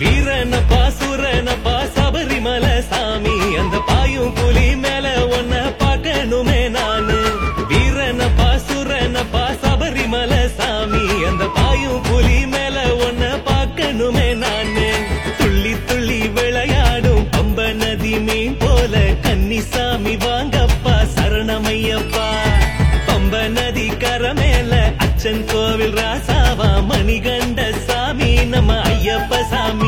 வீரனப்பா சுரனப்பா சபரிமல சாமி. அந்த பாயும் புலி மேல ஒன்ன பார்க்கணுமே நானு. வீரனப்பா சுரனப்பா சபரிமல சாமி. அந்த பாயும் புலி மேல ஒன்ன பார்க்கணுமே நானு. துள்ளி துள்ளி விளையாடும் பம்ப நதி மீன் போல கன்னிசாமி வாங்கப்பா சரணமையப்பா. பம்ப நதி கர மேல அச்சன் கோவில் ராசாவா. மணிகண்ட சாமி நம்ம ஐயப்ப சாமி.